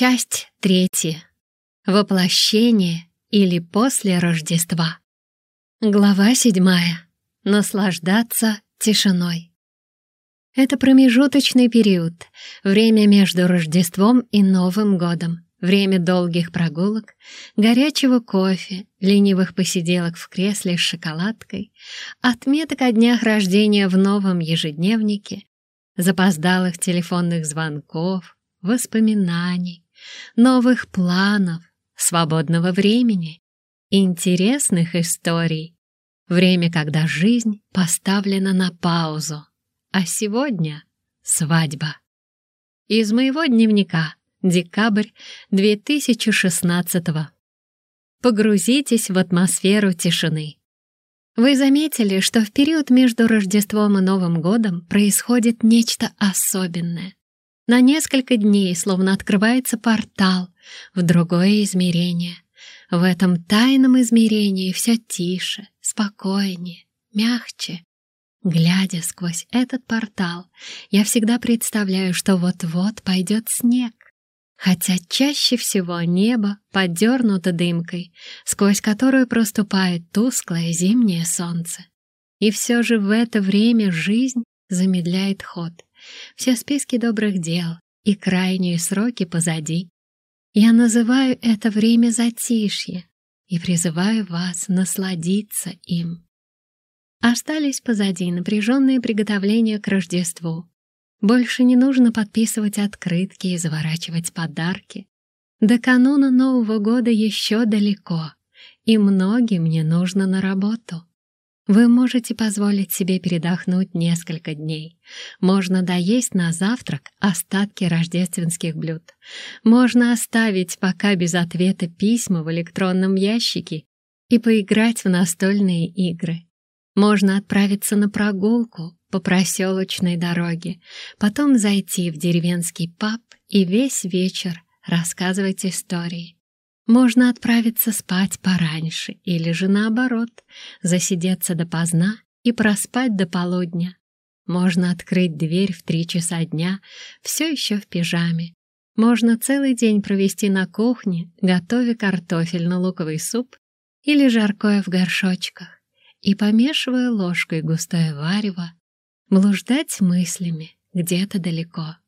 Часть третья. Воплощение или после Рождества. Глава седьмая. Наслаждаться тишиной. Это промежуточный период, время между Рождеством и Новым годом, время долгих прогулок, горячего кофе, ленивых посиделок в кресле с шоколадкой, отметок о днях рождения в новом ежедневнике, запоздалых телефонных звонков, воспоминаний, новых планов, свободного времени, интересных историй. Время, когда жизнь поставлена на паузу. А сегодня свадьба. Из моего дневника. Декабрь 2016 Погрузитесь в атмосферу тишины. Вы заметили, что в период между Рождеством и Новым годом происходит нечто особенное. На несколько дней словно открывается портал в другое измерение. В этом тайном измерении все тише, спокойнее, мягче. Глядя сквозь этот портал, я всегда представляю, что вот-вот пойдет снег. Хотя чаще всего небо подернуто дымкой, сквозь которую проступает тусклое зимнее солнце. И все же в это время жизнь замедляет ход — все списки добрых дел и крайние сроки позади. Я называю это время затишье и призываю вас насладиться им. Остались позади напряженные приготовления к Рождеству. Больше не нужно подписывать открытки и заворачивать подарки. До кануна Нового года еще далеко, и многим не нужно на работу. Вы можете позволить себе передохнуть несколько дней. Можно доесть на завтрак остатки рождественских блюд. Можно оставить пока без ответа письма в электронном ящике и поиграть в настольные игры. Можно отправиться на прогулку по проселочной дороге, потом зайти в деревенский паб и весь вечер рассказывать истории. Можно отправиться спать пораньше или же наоборот, засидеться допоздна и проспать до полудня. Можно открыть дверь в три часа дня, все еще в пижаме. Можно целый день провести на кухне, готовя картофельно-луковый суп или жаркое в горшочках и помешивая ложкой густое варево, блуждать мыслями где-то далеко.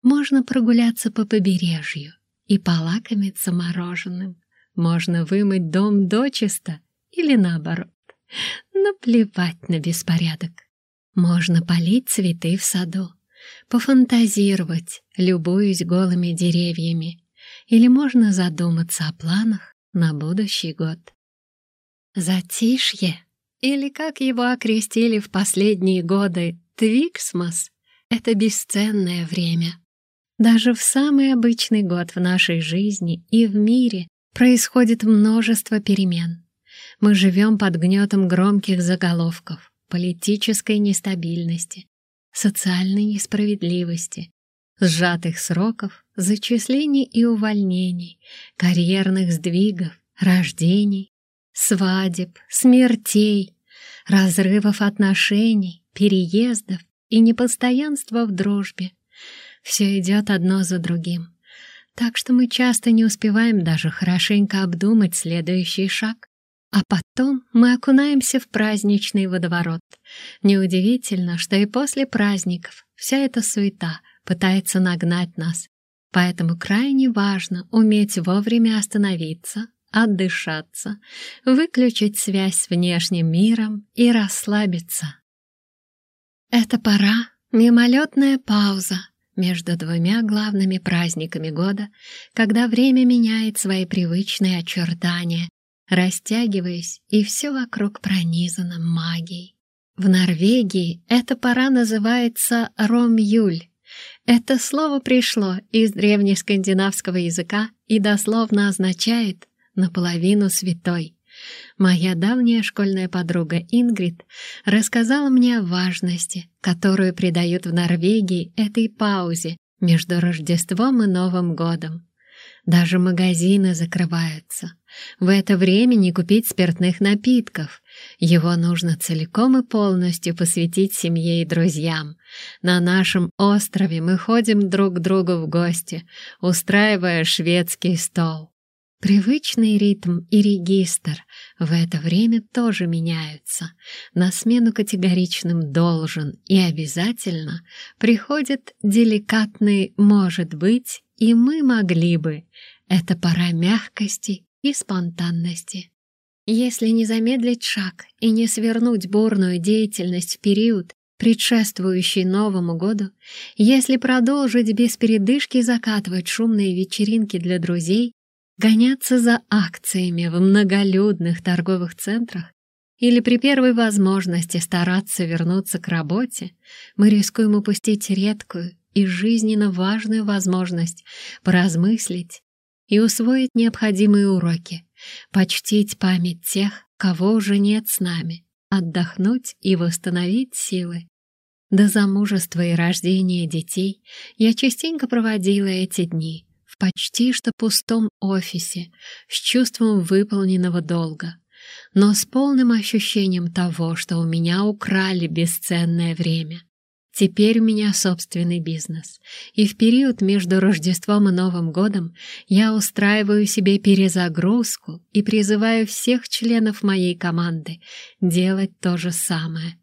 Можно прогуляться по побережью, и полакомиться мороженым. Можно вымыть дом дочисто или наоборот. Наплевать на беспорядок. Можно полить цветы в саду, пофантазировать, любуясь голыми деревьями, или можно задуматься о планах на будущий год. Затишье, или как его окрестили в последние годы, Twixmas — это бесценное время — даже в самый обычный год в нашей жизни и в мире происходит множество перемен. Мы живем под гнетом громких заголовков, политической нестабильности, социальной несправедливости, сжатых сроков, зачислений и увольнений, карьерных сдвигов, рождений, свадеб, смертей, разрывов отношений, переездов и непостоянства в дружбе — все идет одно за другим. Так что мы часто не успеваем даже хорошенько обдумать следующий шаг. А потом мы окунаемся в праздничный водоворот. Неудивительно, что и после праздников вся эта суета пытается нагнать нас. Поэтому крайне важно уметь вовремя остановиться, отдышаться, выключить связь с внешним миром и расслабиться. Это пора, мимолетная пауза, между двумя главными праздниками года, когда время меняет свои привычные очертания, растягиваясь, и все вокруг пронизано магией. В Норвегии эта пора называется Ром-Юль. Это слово пришло из древнескандинавского языка и дословно означает «наполовину святой». Моя давняя школьная подруга Ингрид рассказала мне о важности, которую придают в Норвегии этой паузе между Рождеством и Новым годом. Даже магазины закрываются. В это время не купить спиртных напитков. Его нужно целиком и полностью посвятить семье и друзьям. На нашем острове мы ходим друг к другу в гости, устраивая шведский стол. Привычный ритм и регистр в это время тоже меняются. На смену категоричным «должен» и «обязательно» приходит деликатный «может быть» и «мы могли бы». Это пора мягкости и спонтанности. Если не замедлить шаг и не свернуть бурную деятельность в период, предшествующий Новому году, если продолжить без передышки закатывать шумные вечеринки для друзей, гоняться за акциями в многолюдных торговых центрах или при первой возможности стараться вернуться к работе, мы рискуем упустить редкую и жизненно важную возможность поразмыслить и усвоить необходимые уроки, почтить память тех, кого уже нет с нами, отдохнуть и восстановить силы. До замужества и рождения детей я частенько проводила эти дни — почти что пустом офисе, с чувством выполненного долга, но с полным ощущением того, что у меня украли бесценное время. Теперь у меня собственный бизнес, и в период между Рождеством и Новым годом я устраиваю себе перезагрузку и призываю всех членов моей команды делать то же самое.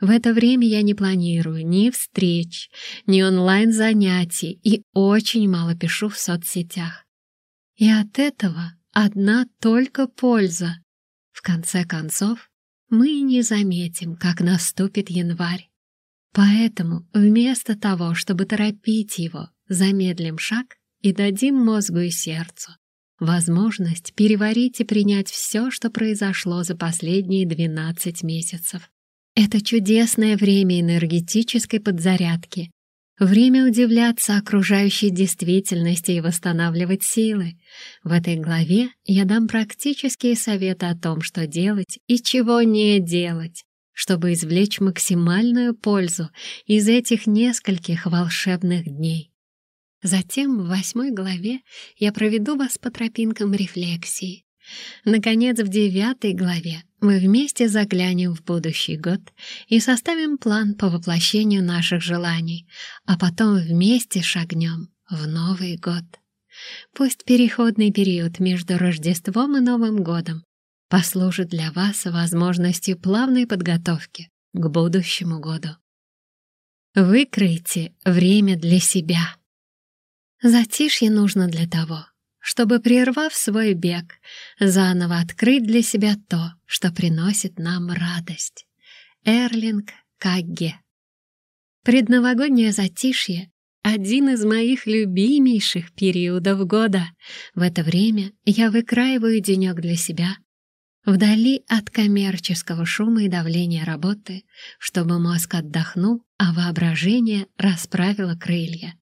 В это время я не планирую ни встреч, ни онлайн-занятий и очень мало пишу в соцсетях. И от этого одна только польза. В конце концов, мы не заметим, как наступит январь. Поэтому вместо того, чтобы торопить его, замедлим шаг и дадим мозгу и сердцу возможность переварить и принять все, что произошло за последние 12 месяцев. Это чудесное время энергетической подзарядки, время удивляться окружающей действительности и восстанавливать силы. В этой главе я дам практические советы о том, что делать и чего не делать, чтобы извлечь максимальную пользу из этих нескольких волшебных дней. Затем в восьмой главе я проведу вас по тропинкам рефлексии. Наконец, в девятой главе мы вместе заглянем в будущий год и составим план по воплощению наших желаний, а потом вместе шагнем в Новый год. Пусть переходный период между Рождеством и Новым годом послужит для вас возможностью плавной подготовки к будущему году. Выкройте время для себя. Затишье нужно для того, чтобы, прервав свой бег, заново открыть для себя то, что приносит нам радость. Эрлинг Кагге. Предновогоднее затишье — один из моих любимейших периодов года. В это время я выкраиваю денек для себя, вдали от коммерческого шума и давления работы, чтобы мозг отдохнул, а воображение расправило крылья.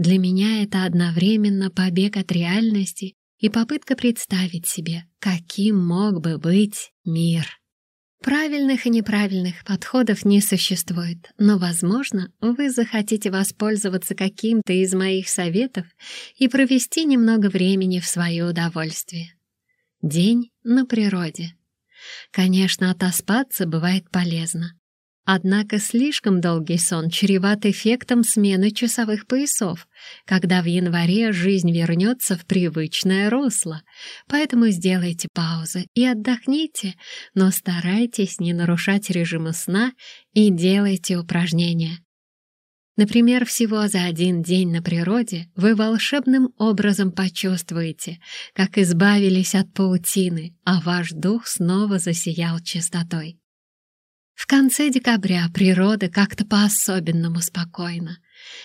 Для меня это одновременно побег от реальности и попытка представить себе, каким мог бы быть мир. Правильных и неправильных подходов не существует, но, возможно, вы захотите воспользоваться каким-то из моих советов и провести немного времени в свое удовольствие. День на природе. Конечно, отоспаться бывает полезно, Однако слишком долгий сон чреват эффектом смены часовых поясов, когда в январе жизнь вернется в привычное русло. Поэтому сделайте паузы и отдохните, но старайтесь не нарушать режима сна и делайте упражнения. Например, всего за один день на природе вы волшебным образом почувствуете, как избавились от паутины, а ваш дух снова засиял чистотой. В конце декабря природа как-то по-особенному спокойна.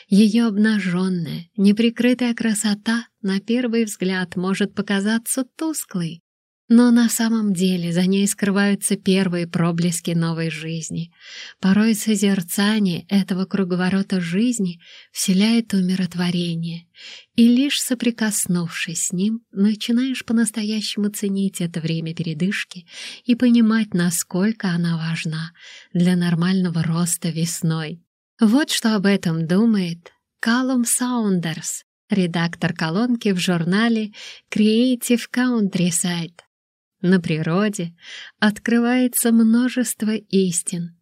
Ее обнаженная, неприкрытая красота на первый взгляд может показаться тусклой, но на самом деле за ней скрываются первые проблески новой жизни. Порой созерцание этого круговорота жизни вселяет умиротворение, и лишь соприкоснувшись с ним, начинаешь по-настоящему ценить это время передышки и понимать, насколько она важна для нормального роста весной. Вот что об этом думает Калум Саундерс редактор колонки в журнале Creative Countryside. На природе открывается множество истин.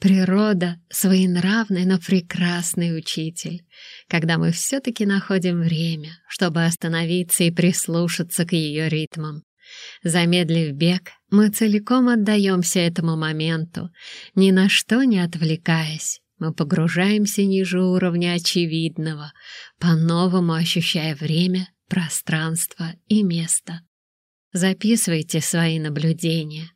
Природа — своенравный, но прекрасный учитель, когда мы все-таки находим время, чтобы остановиться и прислушаться к ее ритмам. Замедлив бег, мы целиком отдаемся этому моменту, ни на что не отвлекаясь. Мы погружаемся ниже уровня очевидного, по-новому ощущая время, пространство и место. Записывайте свои наблюдения.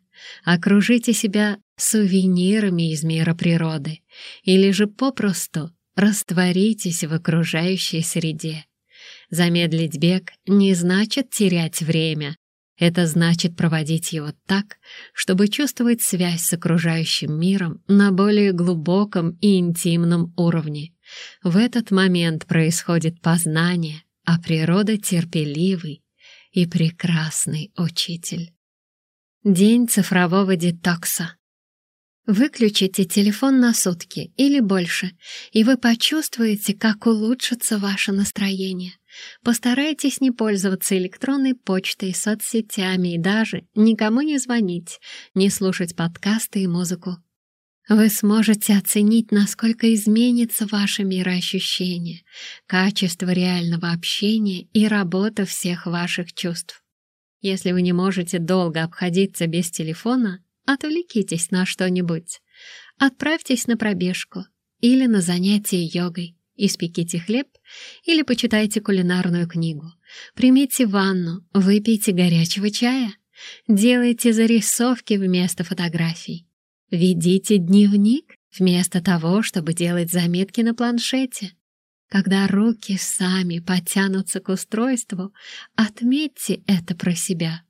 Окружите себя сувенирами из мира природы или же попросту растворитесь в окружающей среде. Замедлить бег не значит терять время. Это значит проводить его так, чтобы чувствовать связь с окружающим миром на более глубоком и интимном уровне. В этот момент происходит познание, а природа терпеливый, и прекрасный учитель. День цифрового детокса. Выключите телефон на сутки или больше, и вы почувствуете, как улучшится ваше настроение. Постарайтесь не пользоваться электронной почтой, соцсетями и даже никому не звонить, не слушать подкасты и музыку. Вы сможете оценить, насколько изменится ваше мироощущение, качество реального общения и работа всех ваших чувств. Если вы не можете долго обходиться без телефона, отвлекитесь на что-нибудь. Отправьтесь на пробежку или на занятие йогой, испеките хлеб или почитайте кулинарную книгу. Примите ванну, выпейте горячего чая, делайте зарисовки вместо фотографий. Ведите дневник вместо того, чтобы делать заметки на планшете. Когда руки сами потянутся к устройству, отметьте это про себя.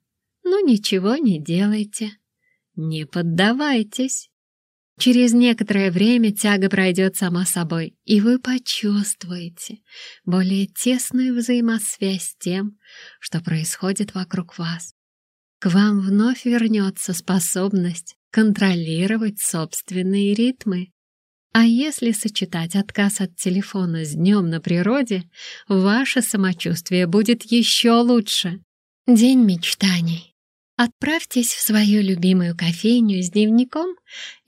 Но ничего не делайте. Не поддавайтесь. Через некоторое время тяга пройдет сама собой, и вы почувствуете более тесную взаимосвязь с тем, что происходит вокруг вас. К вам вновь вернется способность контролировать собственные ритмы. А если сочетать отказ от телефона с днем на природе, ваше самочувствие будет еще лучше. День мечтаний. Отправьтесь в свою любимую кофейню с дневником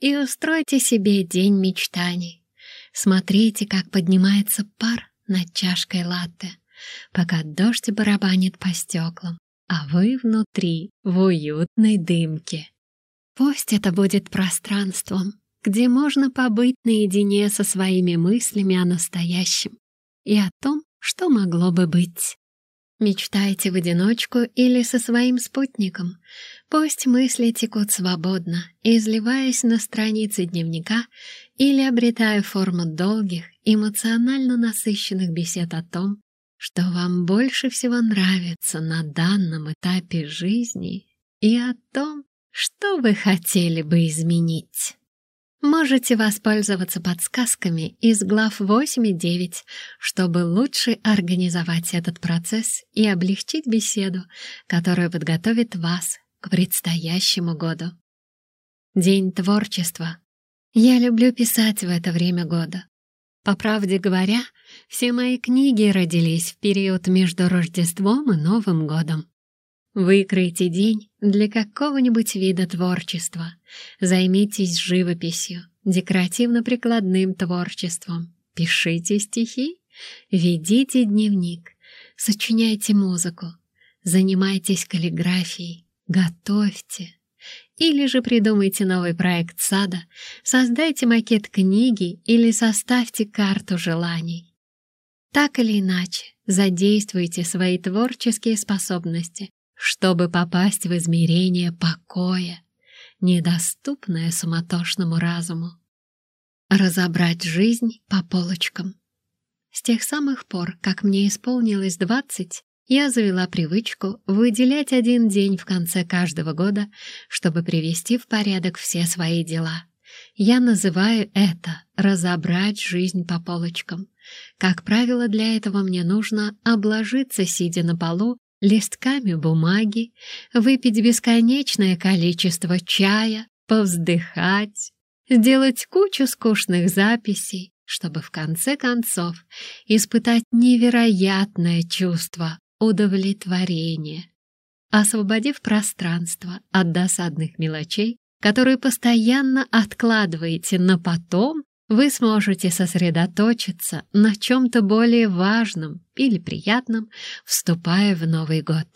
и устройте себе день мечтаний. Смотрите, как поднимается пар над чашкой латте, пока дождь барабанит по стеклам, а вы внутри в уютной дымке. Пусть это будет пространством, где можно побыть наедине со своими мыслями о настоящем и о том, что могло бы быть. Мечтайте в одиночку или со своим спутником. Пусть мысли текут свободно, изливаясь на страницы дневника или обретая форму долгих, эмоционально насыщенных бесед о том, что вам больше всего нравится на данном этапе жизни и о том, что вы хотели бы изменить? Можете воспользоваться подсказками из глав 8 и 9, чтобы лучше организовать этот процесс и облегчить беседу, которая подготовит вас к предстоящему году. День творчества. Я люблю писать в это время года. По правде говоря, все мои книги родились в период между Рождеством и Новым годом. Выкройте день для какого-нибудь вида творчества. Займитесь живописью, декоративно-прикладным творчеством. Пишите стихи, ведите дневник, сочиняйте музыку, занимайтесь каллиграфией, готовьте. Или же придумайте новый проект сада, создайте макет книги или составьте карту желаний. Так или иначе, задействуйте свои творческие способности, чтобы попасть в измерение покоя, недоступное суматошному разуму. Разобрать жизнь по полочкам. С тех самых пор, как мне исполнилось двадцать, я завела привычку выделять один день в конце каждого года, чтобы привести в порядок все свои дела. Я называю это «разобрать жизнь по полочкам». Как правило, для этого мне нужно обложиться, сидя на полу, листками бумаги, выпить бесконечное количество чая, повздыхать, сделать кучу скучных записей, чтобы в конце концов испытать невероятное чувство удовлетворения, освободив пространство от досадных мелочей, которые постоянно откладываете на потом, вы сможете сосредоточиться на чем-то более важном или приятном, вступая в Новый год.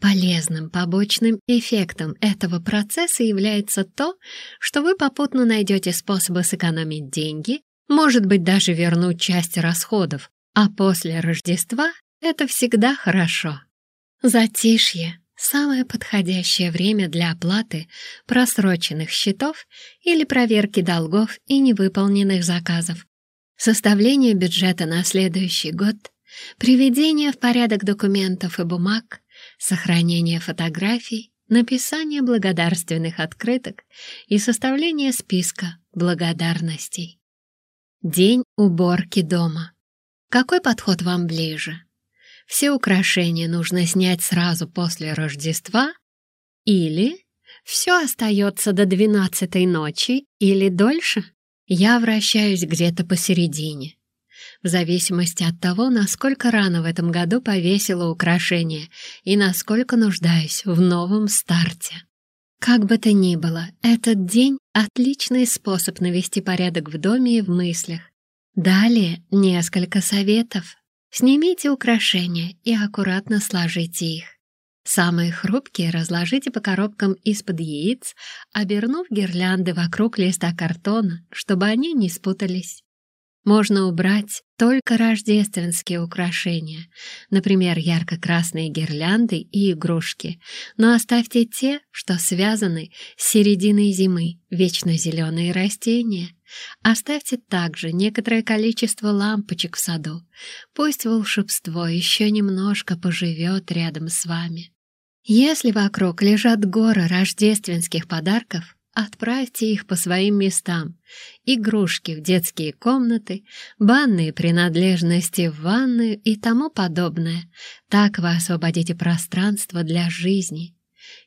Полезным побочным эффектом этого процесса является то, что вы попутно найдете способы сэкономить деньги, может быть, даже вернуть часть расходов, а после Рождества это всегда хорошо. Затишье — самое подходящее время для оплаты просроченных счетов или проверки долгов и невыполненных заказов, составление бюджета на следующий год, приведение в порядок документов и бумаг, сохранение фотографий, написание благодарственных открыток и составление списка благодарностей. День уборки дома. Какой подход вам ближе? Все украшения нужно снять сразу после Рождества или все остается до двенадцатой ночи или дольше? Я вращаюсь где-то посередине в зависимости от того, насколько рано в этом году повесила украшение и насколько нуждаюсь в новом старте. Как бы то ни было, этот день — отличный способ навести порядок в доме и в мыслях. Далее несколько советов. Снимите украшения и аккуратно сложите их. Самые хрупкие разложите по коробкам из-под яиц, обернув гирлянды вокруг листа картона, чтобы они не спутались. Можно убрать только рождественские украшения, например, ярко-красные гирлянды и игрушки, но оставьте те, что связаны с серединой зимы, вечно зеленые растения. Оставьте также некоторое количество лампочек в саду. Пусть волшебство еще немножко поживет рядом с вами. Если вокруг лежат горы рождественских подарков, Отправьте их по своим местам. Игрушки в детские комнаты, банные принадлежности в ванную и тому подобное. Так вы освободите пространство для жизни.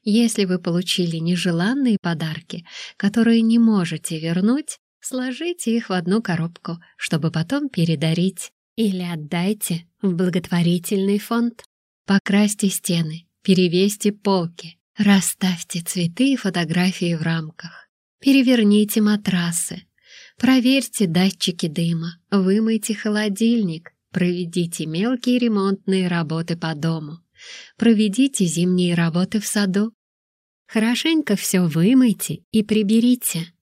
Если вы получили нежеланные подарки, которые не можете вернуть, сложите их в одну коробку, чтобы потом передарить. Или отдайте в благотворительный фонд. Покрасьте стены, перевесьте полки, Расставьте цветы и фотографии в рамках. Переверните матрасы. Проверьте датчики дыма. Вымойте холодильник. Проведите мелкие ремонтные работы по дому. Проведите зимние работы в саду. Хорошенько все вымойте и приберите.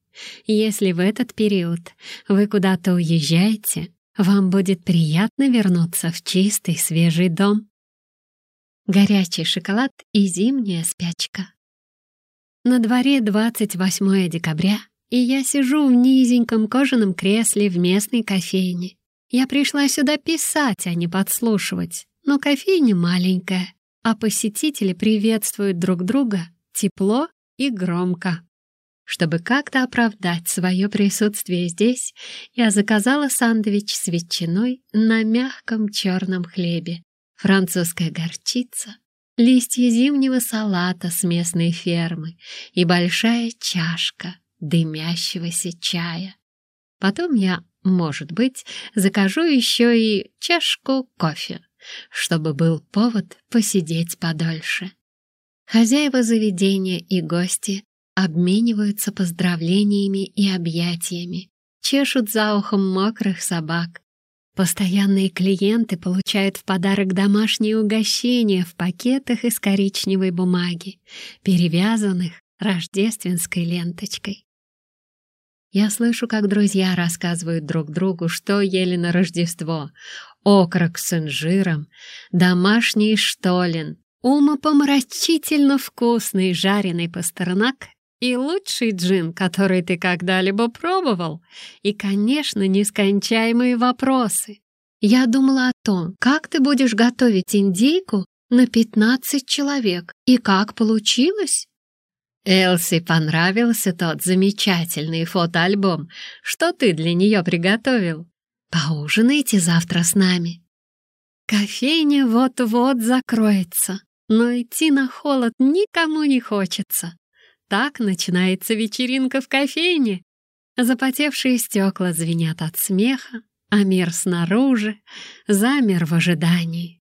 Если в этот период вы куда-то уезжаете, вам будет приятно вернуться в чистый свежий дом горячий шоколад и зимняя спячка. На дворе 28 декабря, и я сижу в низеньком кожаном кресле в местной кофейне. Я пришла сюда писать, а не подслушивать, но кофейня маленькая, а посетители приветствуют друг друга тепло и громко. Чтобы как-то оправдать свое присутствие здесь, я заказала сандвич с ветчиной на мягком черном хлебе французская горчица, листья зимнего салата с местной фермы и большая чашка дымящегося чая. Потом я, может быть, закажу еще и чашку кофе, чтобы был повод посидеть подольше. Хозяева заведения и гости обмениваются поздравлениями и объятиями, чешут за ухом мокрых собак Постоянные клиенты получают в подарок домашние угощения в пакетах из коричневой бумаги, перевязанных рождественской ленточкой. Я слышу, как друзья рассказывают друг другу, что ели на Рождество. Окорок с инжиром, домашний штолен, умопомрачительно вкусный жареный пастернак и лучший джин, который ты когда-либо пробовал, и, конечно, нескончаемые вопросы. Я думала о том, как ты будешь готовить индейку на 15 человек, и как получилось. Элси понравился тот замечательный фотоальбом, что ты для нее приготовил. Поужинайте завтра с нами. Кофейня вот-вот закроется, но идти на холод никому не хочется. Так начинается вечеринка в кофейне. Запотевшие стекла звенят от смеха, а мир снаружи замер в ожидании.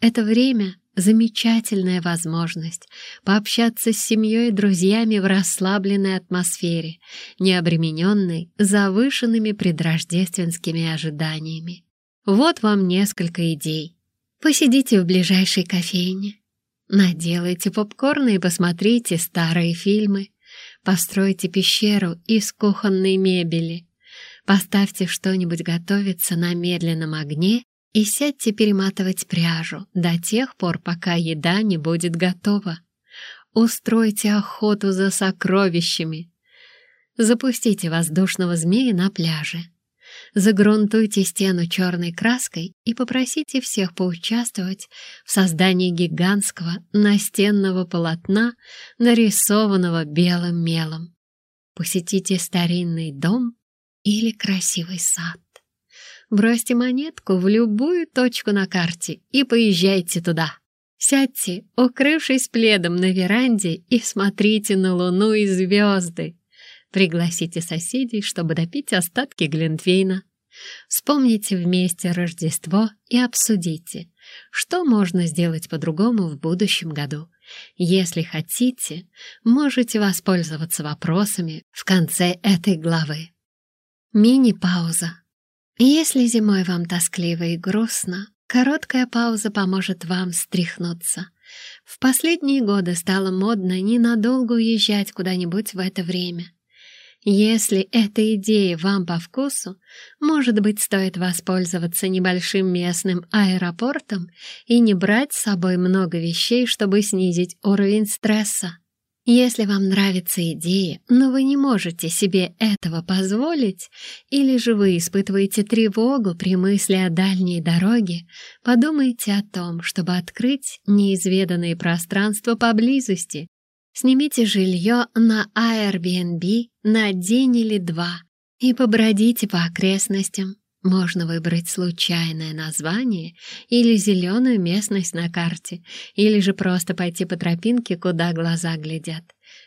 Это время — замечательная возможность пообщаться с семьей и друзьями в расслабленной атмосфере, не обремененной завышенными предрождественскими ожиданиями. Вот вам несколько идей. Посидите в ближайшей кофейне, наделайте попкорна и посмотрите старые фильмы, постройте пещеру из кухонной мебели, поставьте что-нибудь готовиться на медленном огне и сядьте перематывать пряжу до тех пор, пока еда не будет готова. Устройте охоту за сокровищами. Запустите воздушного змея на пляже. Загрунтуйте стену черной краской и попросите всех поучаствовать в создании гигантского настенного полотна, нарисованного белым мелом. Посетите старинный дом или красивый сад. Бросьте монетку в любую точку на карте и поезжайте туда. Сядьте, укрывшись пледом на веранде, и смотрите на луну и звезды. Пригласите соседей, чтобы допить остатки Глинтвейна. Вспомните вместе Рождество и обсудите, что можно сделать по-другому в будущем году. Если хотите, можете воспользоваться вопросами в конце этой главы. Мини-пауза. Если зимой вам тоскливо и грустно, короткая пауза поможет вам стряхнуться. В последние годы стало модно ненадолго уезжать куда-нибудь в это время. Если эта идея вам по вкусу, может быть, стоит воспользоваться небольшим местным аэропортом и не брать с собой много вещей, чтобы снизить уровень стресса. Если вам нравится идея, но вы не можете себе этого позволить, или же вы испытываете тревогу при мысли о дальней дороге, подумайте о том, чтобы открыть неизведанные пространства поблизости. Снимите жилье на Airbnb на день или два и побродите по окрестностям. Можно выбрать случайное название или зеленую местность на карте, или же просто пойти по тропинке, куда глаза глядят.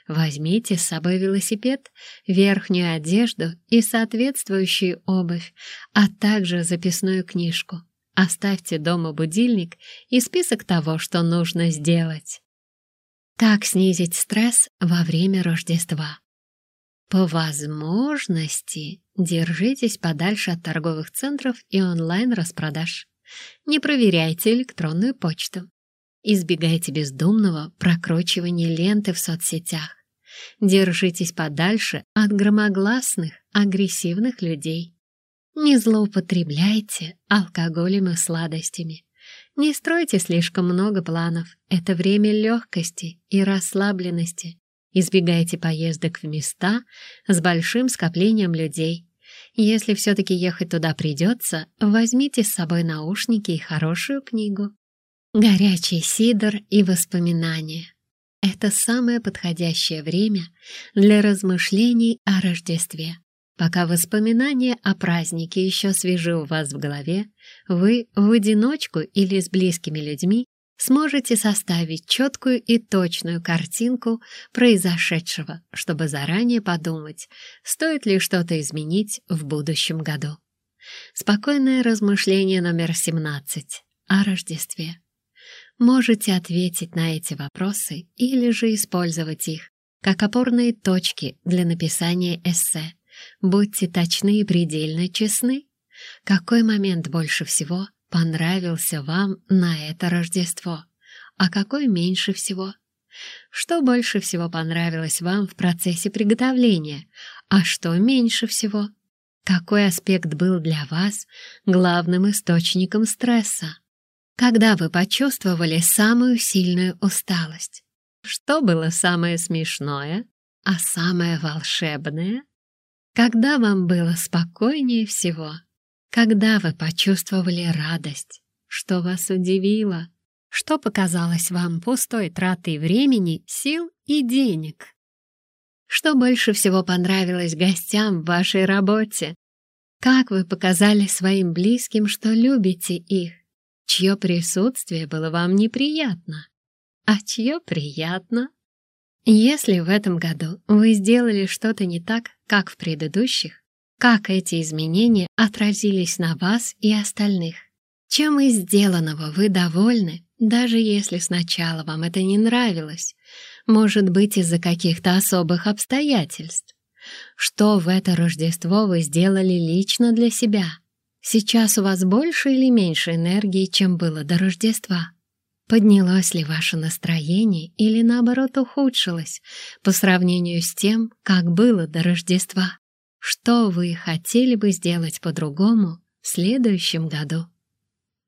Возьмите с собой велосипед, верхнюю одежду и соответствующую обувь, а также записную книжку. Оставьте дома будильник и список того, что нужно сделать. Так снизить стресс во время Рождества. По возможности держитесь подальше от торговых центров и онлайн-распродаж. Не проверяйте электронную почту. Избегайте бездумного прокручивания ленты в соцсетях. Держитесь подальше от громогласных, агрессивных людей. Не злоупотребляйте алкоголем и сладостями. Не стройте слишком много планов. Это время легкости и расслабленности. Избегайте поездок в места с большим скоплением людей. Если все-таки ехать туда придется, возьмите с собой наушники и хорошую книгу. Горячий сидр и воспоминания. Это самое подходящее время для размышлений о Рождестве. Пока воспоминания о празднике еще свежи у вас в голове, вы в одиночку или с близкими людьми сможете составить четкую и точную картинку произошедшего, чтобы заранее подумать, стоит ли что-то изменить в будущем году. Спокойное размышление номер 17 о Рождестве. Можете ответить на эти вопросы или же использовать их как опорные точки для написания эссе. Будьте точны и предельно честны. Какой момент больше всего понравился вам на это Рождество, а какой меньше всего? Что больше всего понравилось вам в процессе приготовления, а что меньше всего? Какой аспект был для вас главным источником стресса? Когда вы почувствовали самую сильную усталость? Что было самое смешное, а самое волшебное? Когда вам было спокойнее всего? Когда вы почувствовали радость? Что вас удивило? Что показалось вам пустой тратой времени, сил и денег? Что больше всего понравилось гостям в вашей работе? Как вы показали своим близким, что любите их? Чье присутствие было вам неприятно? А чье приятно? Если в этом году вы сделали что-то не так, как в предыдущих, как эти изменения отразились на вас и остальных. Чем из сделанного вы довольны, даже если сначала вам это не нравилось, может быть, из-за каких-то особых обстоятельств. Что в это Рождество вы сделали лично для себя? Сейчас у вас больше или меньше энергии, чем было до Рождества? Поднялось ли ваше настроение или, наоборот, ухудшилось по сравнению с тем, как было до Рождества? Что вы хотели бы сделать по-другому в следующем году?